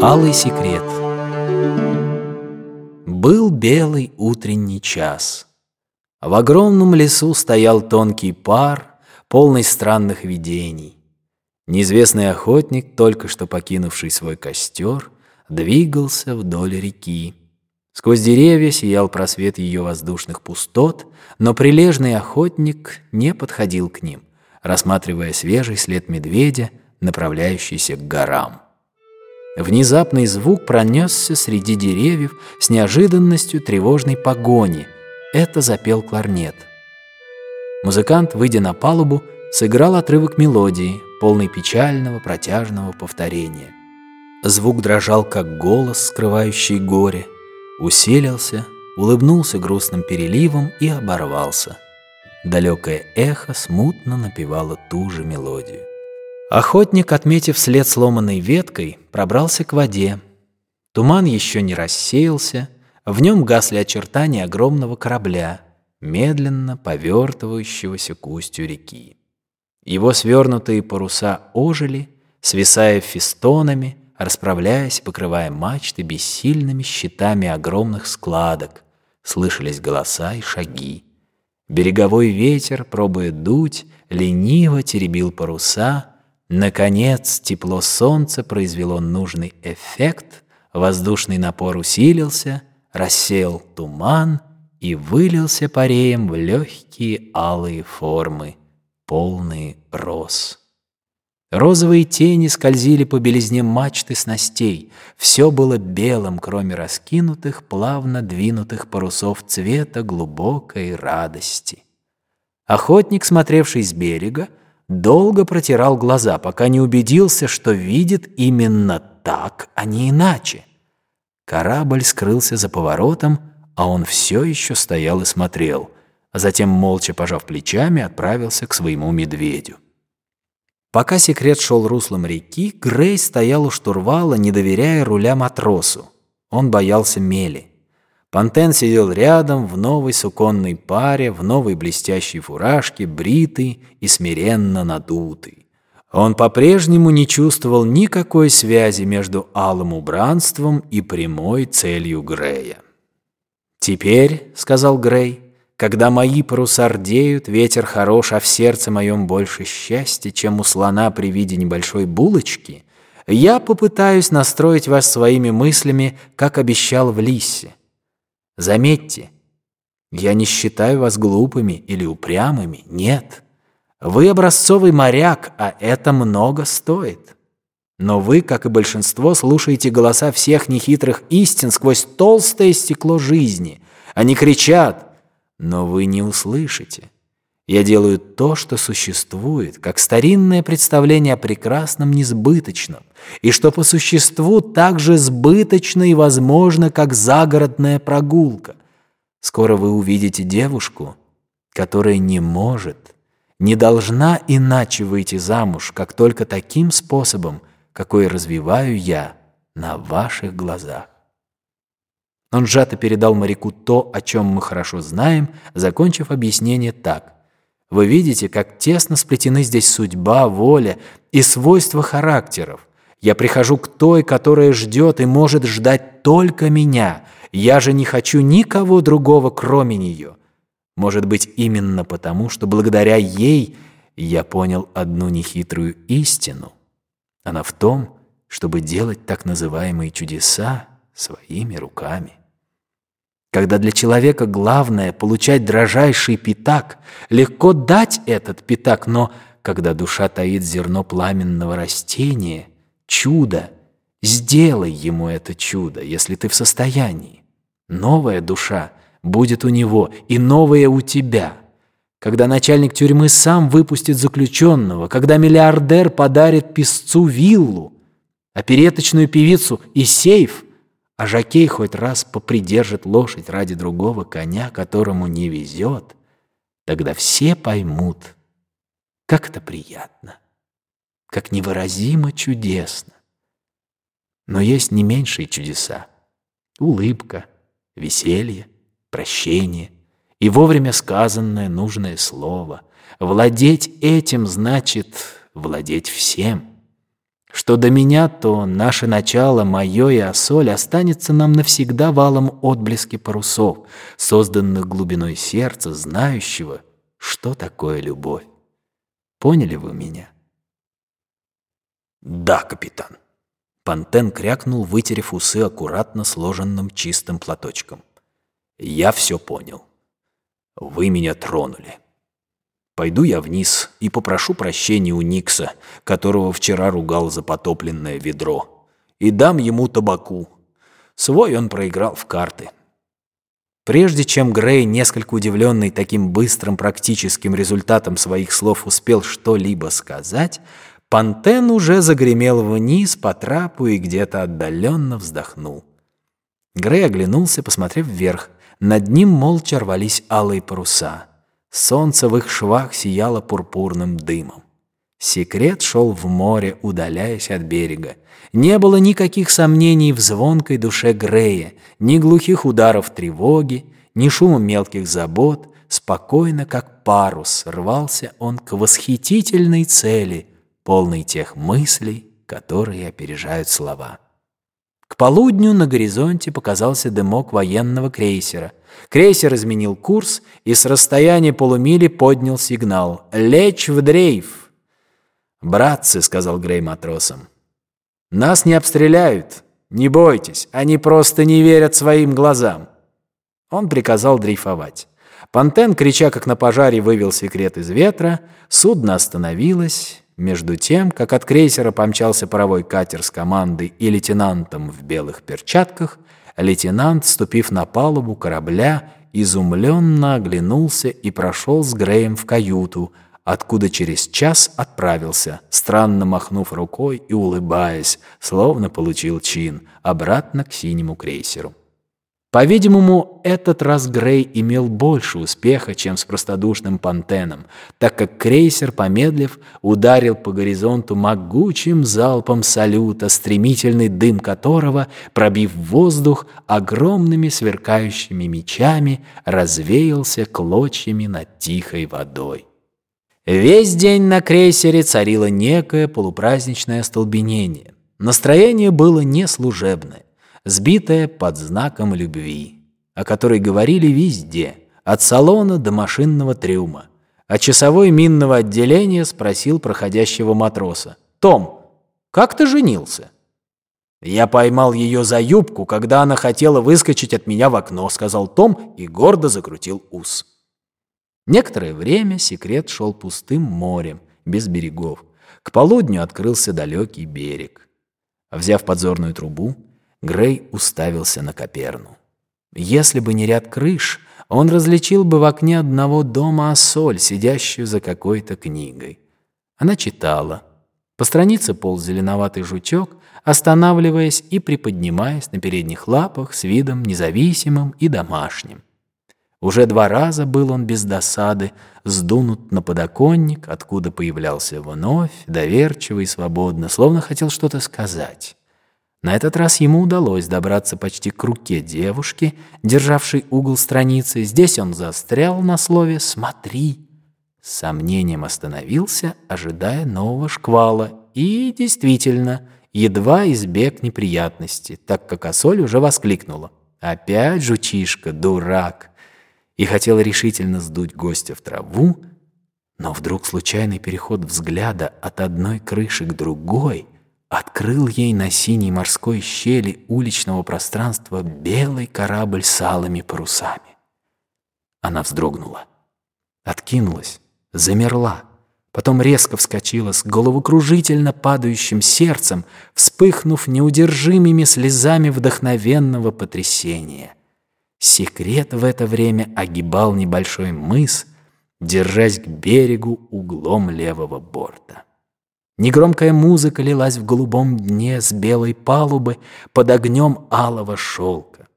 Алый секрет Был белый утренний час. В огромном лесу стоял тонкий пар, полный странных видений. Неизвестный охотник, только что покинувший свой костер, двигался вдоль реки. Сквозь деревья сиял просвет ее воздушных пустот, но прилежный охотник не подходил к ним, рассматривая свежий след медведя, направляющийся к горам. Внезапный звук пронесся среди деревьев с неожиданностью тревожной погони. Это запел кларнет. Музыкант, выйдя на палубу, сыграл отрывок мелодии, полный печального протяжного повторения. Звук дрожал, как голос, скрывающий горе, усилился, улыбнулся грустным переливом и оборвался. Далекое эхо смутно напевало ту же мелодию. Охотник, отметив след сломанной веткой, пробрался к воде. Туман еще не рассеялся, в нем гасли очертания огромного корабля, медленно повертывающегося к устью реки. Его свернутые паруса ожили, свисая фистонами, расправляясь, покрывая мачты бессильными щитами огромных складок. Слышались голоса и шаги. Береговой ветер, пробуя дуть, лениво теребил паруса — Наконец, тепло солнца произвело нужный эффект, воздушный напор усилился, рассеял туман и вылился пареем в легкие алые формы, полные роз. Розовые тени скользили по белизне мачты снастей. Все было белым, кроме раскинутых, плавно двинутых парусов цвета глубокой радости. Охотник, смотревший с берега, долго протирал глаза, пока не убедился, что видит именно так, а не иначе. Корабль скрылся за поворотом, а он все еще стоял и смотрел, а затем, молча пожав плечами, отправился к своему медведю. Пока секрет шел руслом реки, Грей стоял у штурвала, не доверяя руля матросу. Он боялся мели. Пантен сидел рядом в новой суконной паре, в новой блестящей фуражке, бритый и смиренно надутый. Он по-прежнему не чувствовал никакой связи между алым убранством и прямой целью Грея. «Теперь», — сказал Грей, — «когда мои паруса рдеют, ветер хорош, а в сердце моем больше счастья, чем у слона при виде небольшой булочки, я попытаюсь настроить вас своими мыслями, как обещал в Лиссе. Заметьте, я не считаю вас глупыми или упрямыми, нет. Вы образцовый моряк, а это много стоит. Но вы, как и большинство, слушаете голоса всех нехитрых истин сквозь толстое стекло жизни. Они кричат, но вы не услышите. Я делаю то, что существует, как старинное представление о прекрасном несбыточном, и что по существу так же сбыточно и возможно, как загородная прогулка. Скоро вы увидите девушку, которая не может, не должна иначе выйти замуж, как только таким способом, какой развиваю я на ваших глазах. Он сжато передал моряку то, о чем мы хорошо знаем, закончив объяснение так. Вы видите, как тесно сплетены здесь судьба, воля и свойства характеров. Я прихожу к той, которая ждет и может ждать только меня. Я же не хочу никого другого, кроме нее. Может быть, именно потому, что благодаря ей я понял одну нехитрую истину. Она в том, чтобы делать так называемые чудеса своими руками. Когда для человека главное — получать дрожайший пятак, легко дать этот пятак, но когда душа таит зерно пламенного растения, чудо, сделай ему это чудо, если ты в состоянии. Новая душа будет у него и новая у тебя. Когда начальник тюрьмы сам выпустит заключенного, когда миллиардер подарит песцу виллу, опереточную певицу и сейф — а жокей хоть раз попридержит лошадь ради другого коня, которому не везет, тогда все поймут, как это приятно, как невыразимо чудесно. Но есть не меньшие чудеса. Улыбка, веселье, прощение и вовремя сказанное нужное слово. Владеть этим значит владеть всем. Что до меня, то наше начало, мое и Осоль, останется нам навсегда валом отблески парусов, созданных глубиной сердца, знающего, что такое любовь. Поняли вы меня? Да, капитан. Пантен крякнул, вытерев усы аккуратно сложенным чистым платочком. Я все понял. Вы меня тронули. Пойду я вниз и попрошу прощения у Никса, которого вчера ругал за потопленное ведро, и дам ему табаку. Свой он проиграл в карты. Прежде чем Грей, несколько удивленный таким быстрым практическим результатом своих слов, успел что-либо сказать, Пантен уже загремел вниз по трапу и где-то отдаленно вздохнул. Грей оглянулся, посмотрев вверх. Над ним молча рвались алые паруса. Солнце в их швах сияло пурпурным дымом. Секрет шел в море, удаляясь от берега. Не было никаких сомнений в звонкой душе Грея, ни глухих ударов тревоги, ни шума мелких забот. Спокойно, как парус, рвался он к восхитительной цели, полной тех мыслей, которые опережают слова. К полудню на горизонте показался дымок военного крейсера. Крейсер изменил курс и с расстояния полумили поднял сигнал «Лечь в дрейф!» «Братцы», — сказал Грей матросам, — «нас не обстреляют, не бойтесь, они просто не верят своим глазам». Он приказал дрейфовать. Пантен, крича как на пожаре, вывел секрет из ветра, судно остановилось, между тем, как от крейсера помчался паровой катер с командой и лейтенантом в белых перчатках, лейтенант, ступив на палубу корабля, изумленно оглянулся и прошел с Греем в каюту, откуда через час отправился, странно махнув рукой и улыбаясь, словно получил чин, обратно к синему крейсеру. По-видимому, этот раз Грей имел больше успеха, чем с простодушным Пантеном, так как крейсер, помедлив, ударил по горизонту могучим залпом салюта, стремительный дым которого, пробив воздух огромными сверкающими мечами, развеялся клочьями над тихой водой. Весь день на крейсере царило некое полупраздничное столбенение. Настроение было не служебное сбитая под знаком любви, о которой говорили везде, от салона до машинного трюма. А часовой минного отделения спросил проходящего матроса. «Том, как ты женился?» «Я поймал ее за юбку, когда она хотела выскочить от меня в окно», сказал Том и гордо закрутил ус. Некоторое время секрет шел пустым морем, без берегов. К полудню открылся далекий берег. Взяв подзорную трубу, Грей уставился на Коперну. Если бы не ряд крыш, он различил бы в окне одного дома Ассоль, сидящую за какой-то книгой. Она читала. По странице полз зеленоватый жучок, останавливаясь и приподнимаясь на передних лапах с видом независимым и домашним. Уже два раза был он без досады, сдунут на подоконник, откуда появлялся вновь, доверчиво и свободно, словно хотел что-то сказать. На этот раз ему удалось добраться почти к руке девушки, державшей угол страницы. Здесь он застрял на слове «смотри». С сомнением остановился, ожидая нового шквала. И действительно, едва избег неприятности, так как Осоль уже воскликнула. «Опять жучишка, дурак!» И хотела решительно сдуть гостя в траву, но вдруг случайный переход взгляда от одной крыши к другой — открыл ей на синей морской щели уличного пространства белый корабль с алыми парусами. Она вздрогнула, откинулась, замерла, потом резко вскочила с головокружительно падающим сердцем, вспыхнув неудержимыми слезами вдохновенного потрясения. Секрет в это время огибал небольшой мыс, держась к берегу углом левого борта. Негромкая музыка лилась в голубом дне с белой палубы под огнем алого шелка.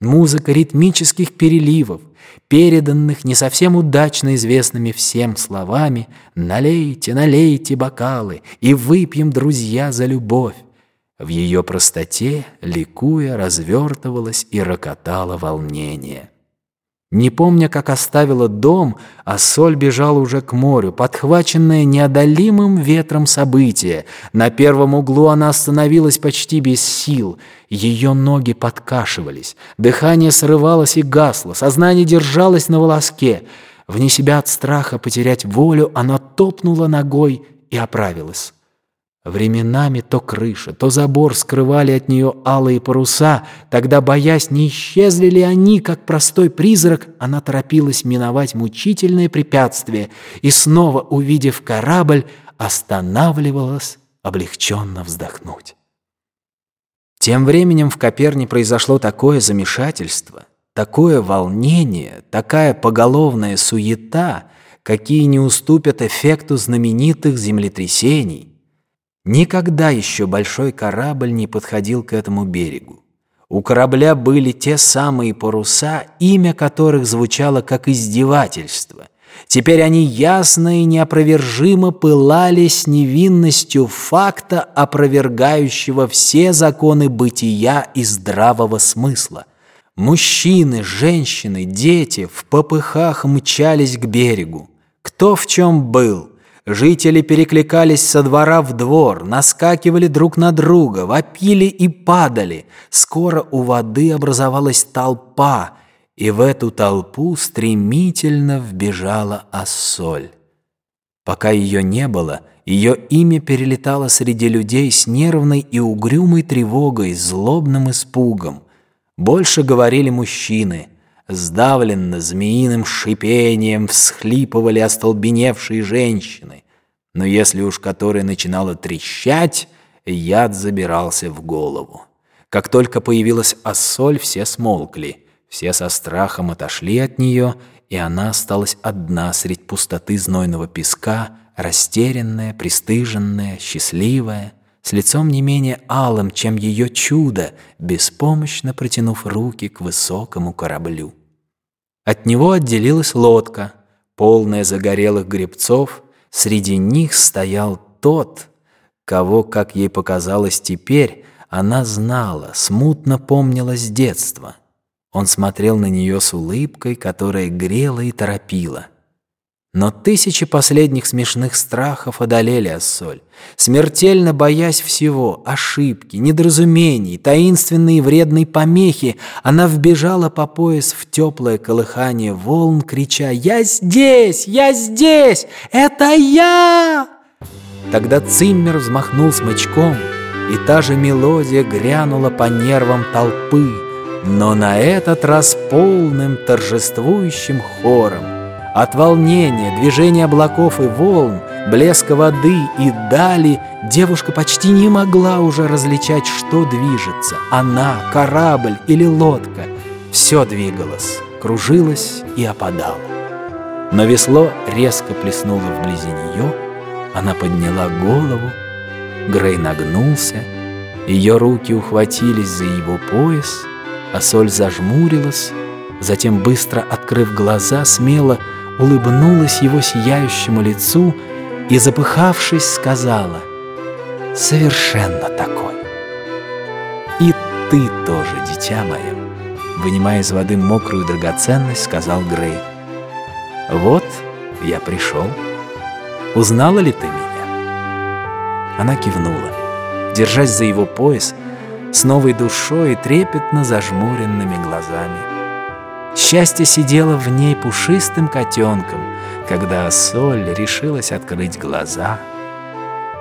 Музыка ритмических переливов, переданных не совсем удачно известными всем словами «Налейте, налейте бокалы и выпьем, друзья, за любовь». В ее простоте, ликуя, развертывалось и рокотало волнение. Не помня, как оставила дом, а соль бежала уже к морю, подхваченная неодолимым ветром события. На первом углу она остановилась почти без сил. Ее ноги подкашивались, дыхание срывалось и гасло, сознание держалось на волоске. Вне себя от страха потерять волю, она топнула ногой и оправилась. Временами то крыша, то забор скрывали от нее алые паруса. Тогда, боясь, не исчезли ли они, как простой призрак, она торопилась миновать мучительное препятствие и, снова увидев корабль, останавливалась облегченно вздохнуть. Тем временем в Коперне произошло такое замешательство, такое волнение, такая поголовная суета, какие не уступят эффекту знаменитых землетрясений, Никогда еще большой корабль не подходил к этому берегу. У корабля были те самые паруса, имя которых звучало как издевательство. Теперь они ясно и неопровержимо пылали с невинностью факта, опровергающего все законы бытия и здравого смысла. Мужчины, женщины, дети в попыхах мчались к берегу. Кто в чем был – Жители перекликались со двора в двор, наскакивали друг на друга, вопили и падали. Скоро у воды образовалась толпа, и в эту толпу стремительно вбежала Ассоль. Пока ее не было, ее имя перелетало среди людей с нервной и угрюмой тревогой, злобным испугом. Больше говорили мужчины – Сдавленно, змеиным шипением всхлипывали остолбеневшие женщины. Но если уж которая начинала трещать, яд забирался в голову. Как только появилась Ассоль, все смолкли. Все со страхом отошли от нее, и она осталась одна средь пустоты знойного песка, растерянная, пристыженная, счастливая — с лицом не менее алым, чем ее чудо, беспомощно протянув руки к высокому кораблю. От него отделилась лодка, полная загорелых гребцов, среди них стоял тот, кого, как ей показалось теперь, она знала, смутно помнила с детства. Он смотрел на нее с улыбкой, которая грела и торопила. Но тысячи последних смешных страхов одолели Ассоль. Смертельно боясь всего, ошибки, недоразумений, таинственной и вредной помехи, она вбежала по пояс в теплое колыхание волн, крича «Я здесь! Я здесь! Это я!» Тогда Циммер взмахнул смычком, и та же мелодия грянула по нервам толпы, но на этот раз полным торжествующим хором. От волнения, движения облаков и волн, блеска воды и дали девушка почти не могла уже различать, что движется. Она, корабль или лодка. Все двигалось, кружилось и опадало. Но весло резко плеснуло вблизи нее, она подняла голову, Грей нагнулся, ее руки ухватились за его пояс, а соль зажмурилась, затем, быстро открыв глаза, смело улыбнулась его сияющему лицу и, запыхавшись, сказала «Совершенно такой». «И ты тоже, дитя мое», вынимая из воды мокрую драгоценность, сказал Грей. «Вот я пришел. Узнала ли ты меня?» Она кивнула, держась за его пояс, с новой душой и трепетно зажмуренными глазами. Счастье сидело в ней пушистым котенком, когда соль решилась открыть глаза.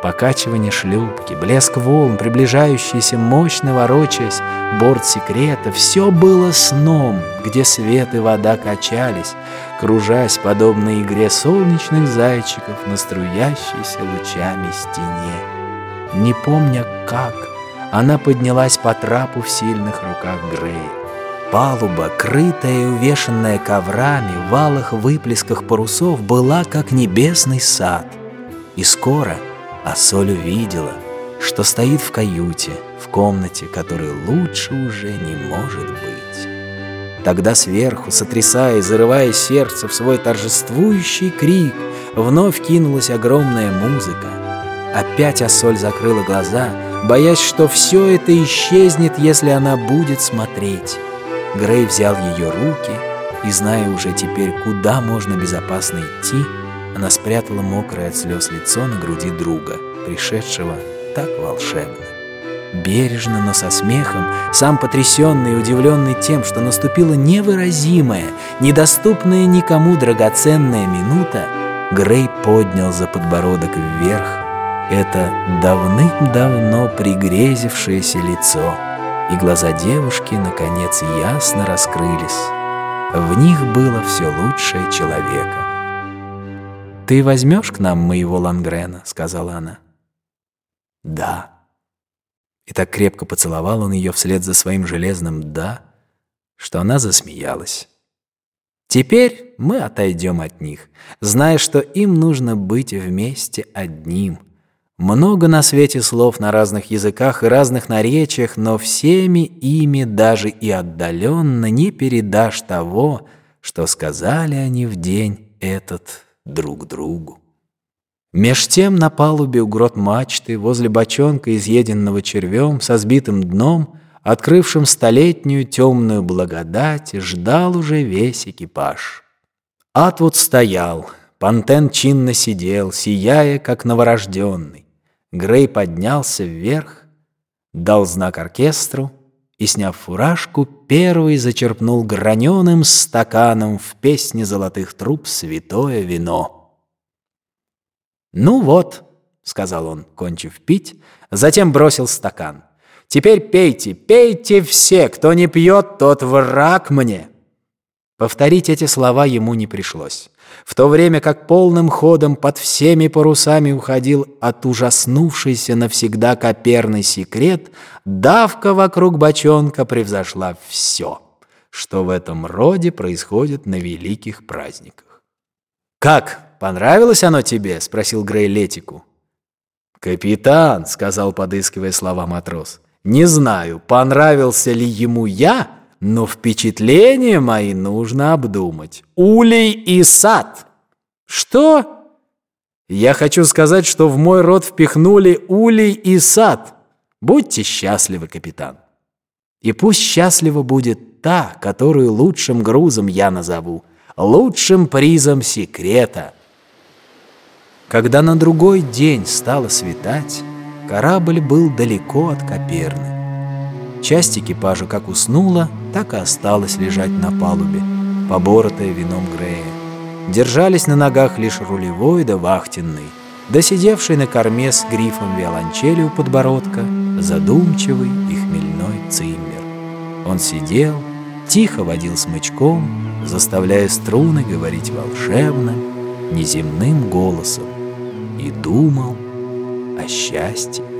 Покачивание шлюпки, блеск волн, приближающийся, мощно ворочаясь, борт секрета — все было сном, где свет и вода качались, кружась, подобно игре солнечных зайчиков на струящейся лучами стене. Не помня как, она поднялась по трапу в сильных руках Грея. Палуба, крытая и увешанная коврами, в алых выплесках парусов, была как небесный сад. И скоро Ассоль увидела, что стоит в каюте, в комнате, которой лучше уже не может быть. Тогда сверху, сотрясая и зарывая сердце в свой торжествующий крик, вновь кинулась огромная музыка. Опять Ассоль закрыла глаза, боясь, что все это исчезнет, если она будет смотреть. Грей взял ее руки, И зная уже теперь, куда можно безопасно идти, она спрятала мокрое от слез лицо на груди друга, пришедшего так волшебно. Бережно, но со смехом, сам потрясенный и удивленный тем, что наступила невыразимая, недоступная никому драгоценная минута, Грей поднял за подбородок вверх это давным-давно пригрезившееся лицо, и глаза девушки, наконец, ясно раскрылись. В них было все лучшее человека. «Ты возьмешь к нам моего Лангрена?» — сказала она. «Да». И так крепко поцеловал он ее вслед за своим железным «да», что она засмеялась. Теперь мы отойдем от них, зная, что им нужно быть вместе одним. Много на свете слов на разных языках и разных наречиях, но всеми ими даже и отдаленно не передашь того, что сказали они в день этот друг другу. Меж тем на палубе у грот мачты, возле бочонка, изъеденного червем, со сбитым дном, открывшим столетнюю темную благодать, ждал уже весь экипаж. Атвуд стоял, Пантен чинно сидел, сияя, как новорожденный. Грей поднялся вверх, дал знак оркестру и, сняв фуражку, первый зачерпнул граненым стаканом в песне золотых труб святое вино. «Ну вот», — сказал он, кончив пить, затем бросил стакан. «Теперь пейте, пейте все, кто не пьет, тот враг мне». Повторить эти слова ему не пришлось. В то время как полным ходом под всеми парусами уходил от ужаснувшийся навсегда коперный секрет, давка вокруг бочонка превзошла все, что в этом роде происходит на великих праздниках. «Как?» «Понравилось оно тебе?» — спросил Грей Летику. «Капитан», — сказал, подыскивая слова матрос, «не знаю, понравился ли ему я, но впечатления мои нужно обдумать. Улей и сад». «Что?» «Я хочу сказать, что в мой рот впихнули улей и сад. Будьте счастливы, капитан. И пусть счастлива будет та, которую лучшим грузом я назову, лучшим призом секрета». Когда на другой день стало светать, корабль был далеко от Коперны. Часть экипажа как уснула, так и осталась лежать на палубе, поборотая вином Грея. Держались на ногах лишь рулевой да вахтенный, да сидевший на корме с грифом виолончели у подбородка, задумчивый и хмельной циммер. Он сидел, тихо водил смычком, заставляя струны говорить волшебным, неземным голосом, и думал о счастье.